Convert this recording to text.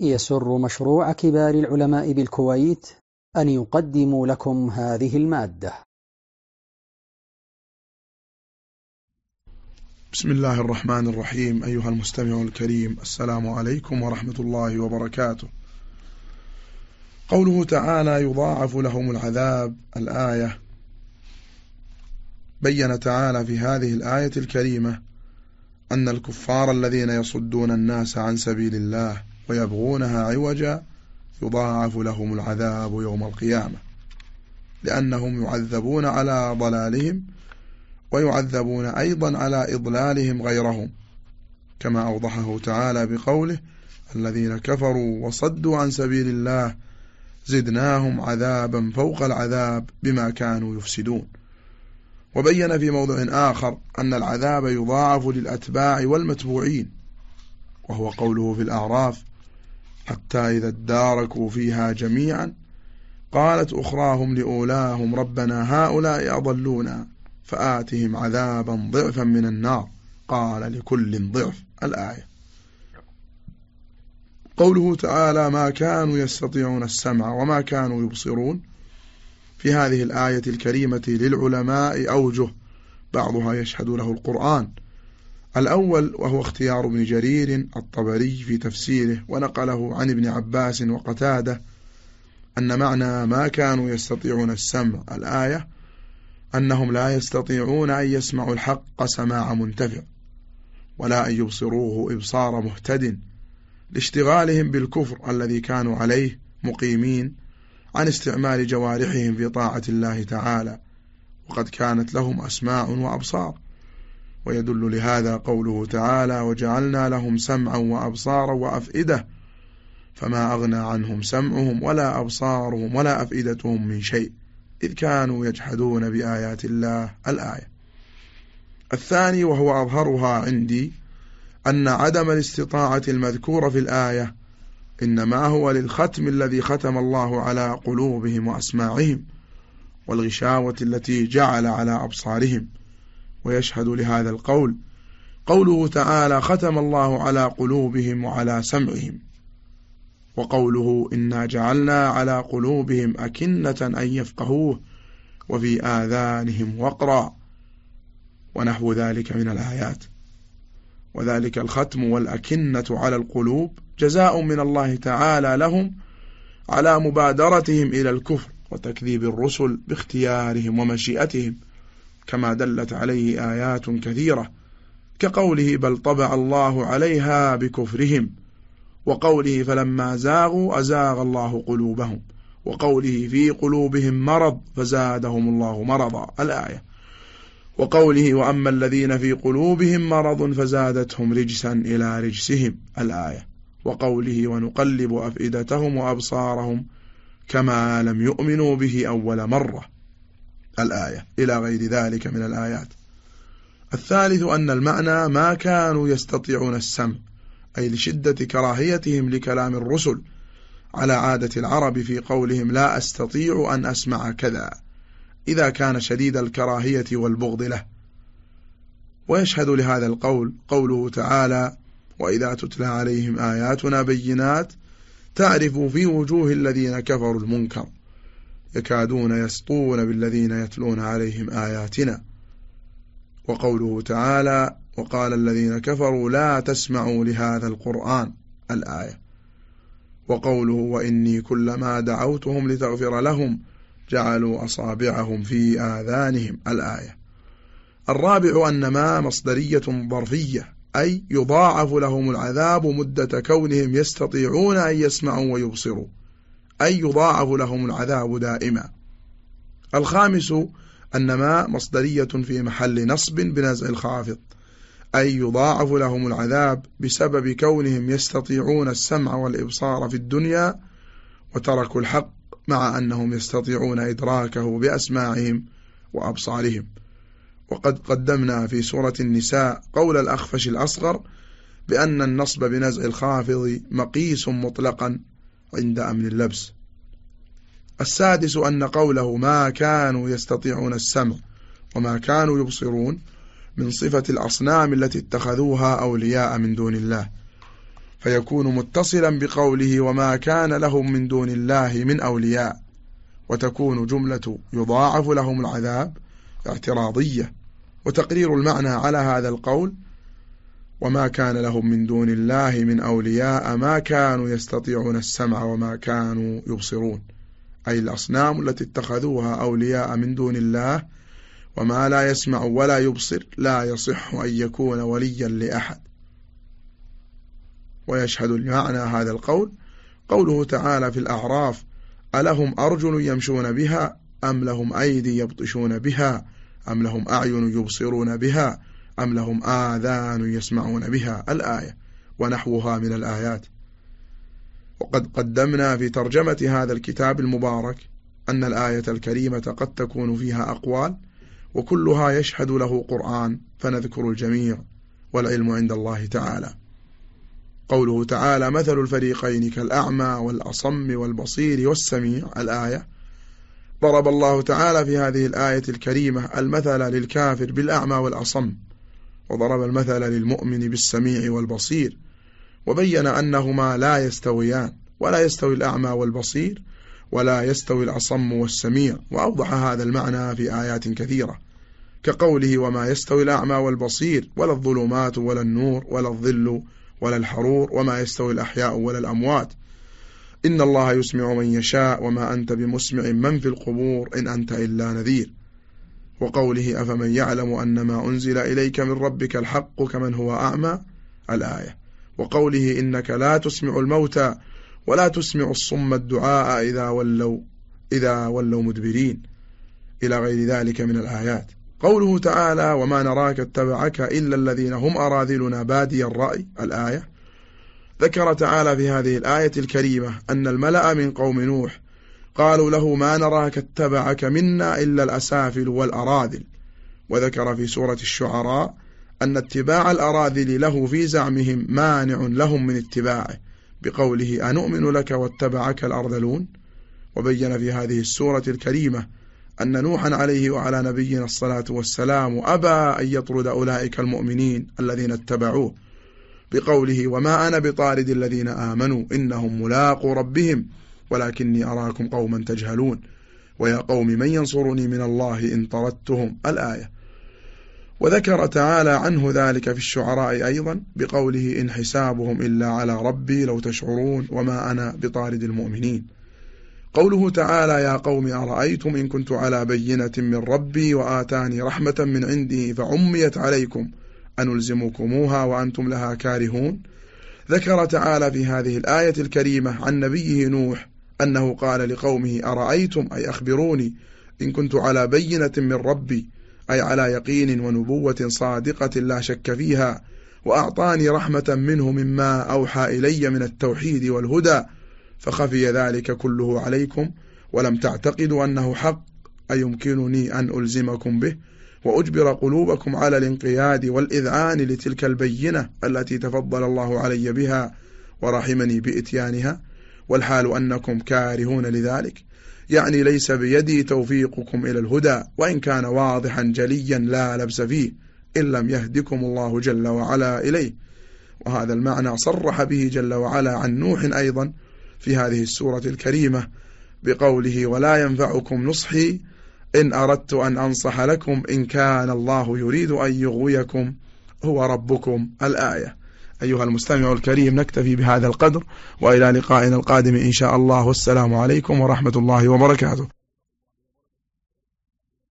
يسر مشروع كبار العلماء بالكويت أن يقدم لكم هذه المادة. بسم الله الرحمن الرحيم أيها المستمع الكريم السلام عليكم ورحمة الله وبركاته. قوله تعالى يضاعف لهم العذاب الآية. بين تعالى في هذه الآية الكريمة أن الكفار الذين يصدون الناس عن سبيل الله ويبغونها عوجا يضاعف لهم العذاب يوم القيامة لأنهم يعذبون على ضلالهم ويعذبون أيضا على إضلالهم غيرهم كما أوضحه تعالى بقوله الذين كفروا وصدوا عن سبيل الله زدناهم عذابا فوق العذاب بما كانوا يفسدون. وبين في موضع آخر أن العذاب يضاعف للأتباع والمتبوعين وهو قوله في الأعراف حتى إذا اداركوا فيها جميعا قالت أخراهم لأولاهم ربنا هؤلاء أضلونا فآتهم عذابا ضعفا من النار. قال لكل ضعف الآية. قوله تعالى ما كانوا يستطيعون السمع وما كانوا يبصرون في هذه الآية الكريمة للعلماء أوجه بعضها يشهد له القرآن. الأول وهو اختيار ابن جرير الطبري في تفسيره ونقله عن ابن عباس وقتاده أن معنى ما كانوا يستطيعون السمع الآية أنهم لا يستطيعون أن يسمعوا الحق سماع منتفع ولا أن يبصروه إبصار مهتد لاشتغالهم بالكفر الذي كانوا عليه مقيمين عن استعمال جوارحهم في طاعة الله تعالى وقد كانت لهم أسماع وأبصار. ويدل لهذا قوله تعالى وجعلنا لهم سمعا وأبصارا وأفئدة فما أغنى عنهم سمعهم ولا أبصارهم ولا أفئدتهم من شيء إذ كانوا يجحدون بآيات الله الآية. الثاني وهو أظهرها عندي أن عدم الاستطاعة المذكورة في الآية إنما هو للختم الذي ختم الله على قلوبهم وأسماعهم والغشاوة التي جعل على أبصارهم ويشهد لهذا القول. قوله تعالى ختم الله على قلوبهم وعلى سمعهم وقوله إنا جعلنا على قلوبهم أكنة أن يفقهوه وفي آذانهم وقرا ونحو ذلك من الآيات. وذلك الختم والأكنة على القلوب جزاء من الله تعالى لهم على مبادرتهم إلى الكفر وتكذيب الرسل باختيارهم ومشيئتهم. كما دلت عليه آيات كثيرة كقوله بل طبع الله عليها بكفرهم وقوله فلما زاغوا أزاغ الله قلوبهم وقوله في قلوبهم مرض فزادهم الله مرضا الآية وقوله وأما الذين في قلوبهم مرض فزادتهم رجسا إلى رجسهم الآية وقوله ونقلب أفئدتهم وأبصارهم كما لم يؤمنوا به أول مرة الآية إلى غير ذلك من الآيات. الثالث أن المعنى ما كانوا يستطيعون السمع أي لشدة كراهيتهم لكلام الرسل على عادة العرب في قولهم لا أستطيع أن أسمع كذا إذا كان شديد الكراهية والبغض له. ويشهد لهذا القول قوله تعالى وإذا تتلى عليهم آياتنا بينات تعرف في وجوه الذين كفروا المنكر. يكادون يسطون بالذين يتلون عليهم آياتنا. وقوله تعالى وقال الذين كفروا لا تسمعوا لهذا القرآن الآية. وقوله وإني كلما دعوتهم لتغفر لهم جعلوا أصابعهم في آذانهم الآية. الرابع أن ما مصدرية ظرفية أي يضاعف لهم العذاب مدة كونهم يستطيعون أن يسمعوا ويبصروا. أي يضاعف لهم العذاب دائما. الخامس أن ما مصدرية في محل نصب بنزع الخافض أي يضاعف لهم العذاب بسبب كونهم يستطيعون السمع والإبصار في الدنيا وتركوا الحق مع أنهم يستطيعون إدراكه بأسماعهم وأبصارهم. وقد قدمنا في سورة النساء قول الأخفش الأصغر بأن النصب بنزع الخافض مقيس مطلقا. عند أمن اللبس. السادس أن قوله ما كانوا يستطيعون السمع وما كانوا يبصرون من صفة الأصنام التي اتخذوها أولياء من دون الله. فيكون متصلا بقوله وما كان لهم من دون الله من أولياء. وتكون جملة يضاعف لهم العذاب اعتراضية. وتقرير المعنى على هذا القول وما كان لهم من دون الله من أولياء ما كانوا يستطيعون السمع وما كانوا يبصرون. أي الأصنام التي اتخذوها أولياء من دون الله وما لا يسمع ولا يبصر لا يصح أن يكون وليا لأحد. ويشهد المعنى هذا القول قوله تعالى في الأعراف ألهم أرجل يمشون بها أم لهم أيدي يبطشون بها أم لهم أعين يبصرون بها أم لهم آذان يسمعون بها الآية ونحوها من الآيات؟ وقد قدمنا في ترجمة هذا الكتاب المبارك أن الآية الكريمة قد تكون فيها أقوال وكلها يشهد له قرآن فنذكر الجميع والعلم عند الله تعالى. قوله تعالى مثل الفريقين كالأعمى والأصم والبصير والسميع الآية. ضرب الله تعالى في هذه الآية الكريمة المثل للكافر بالأعمى والأصم. وضرب المثل للمؤمن بالسميع والبصير وبين أنهما لا يستويان ولا يستوي الأعمى والبصير ولا يستوي الأصم والسميع وأوضح هذا المعنى في آيات كثيرة كقوله وما يستوي الأعمى والبصير ولا الظلمات ولا النور ولا الظل ولا الحرور وما يستوي الأحياء ولا الأموات. إن الله يسمع من يشاء وما أنت بمسمع من في القبور إن أنت إلا نذير. وقوله أفمن يعلم أن ما أنزل إليك من ربك الحق كمن هو أعمى؟ الآية. وقوله إنك لا تسمع الموتى ولا تسمع الصم الدعاء إذا ولوا إذا ولوا مدبرين. إلى غير ذلك من الآيات. قوله تعالى وما نراك اتبعك إلا الذين هم أراذلنا بادي الرأي. الآية. ذكر تعالى في هذه الآية الكريمة أن الملأ من قوم نوح قالوا له ما نراك اتبعك منا إلا الأسافل والأراذل. وذكر في سورة الشعراء أن اتباع الأراذل له في زعمهم مانع لهم من اتباعه بقوله أنؤمن لك واتبعك الأرذلون. وبين في هذه السورة الكريمة أن نوحا عليه وعلى نبينا الصلاة والسلام أبى أن يطرد أولئك المؤمنين الذين اتبعوه بقوله وما أنا بطارد الذين آمنوا إنهم ملاقوا ربهم. ولكني أراكم قوما تجهلون. ويا قوم من ينصرني من الله إن طردتهم؟ الآية. وذكر تعالى عنه ذلك في الشعراء أيضا بقوله إن حسابهم إلا على ربي لو تشعرون وما أنا بطارد المؤمنين. قوله تعالى يا قوم أرأيتم إن كنت على بينة من ربي وآتاني رحمة من عنده فعميت عليكم أنلزمكموها وأنتم لها كارهون؟ ذكر تعالى في هذه الآية الكريمة عن نبيه نوح أنه قال لقومه أرأيتم؟ أي أخبروني؟ إن كنت على بينة من ربي أي على يقين ونبوة صادقة لا شك فيها وأعطاني رحمة منه مما أوحى إلي من التوحيد والهدى فخفي ذلك كله عليكم ولم تعتقدوا أنه حق أيمكنني أن ألزمكم به وأجبر قلوبكم على الانقياد والإذعان لتلك البينة التي تفضل الله علي بها ورحمني بإتيانها. والحال أنكم كارهون لذلك. يعني ليس بيدي توفيقكم إلى الهدى وإن كان واضحا جليا لا لبس فيه إن لم يهدكم الله جل وعلا إليه. وهذا المعنى صرح به جل وعلا عن نوح أيضا في هذه السورة الكريمة بقوله ولا ينفعكم نصحي إن أردت أن أنصح لكم إن كان الله يريد أن يغويكم هو ربكم. الآية. أيها المستمع الكريم نكتفي بهذا القدر وإلى لقائنا القادم إن شاء الله. والسلام عليكم ورحمة الله وبركاته.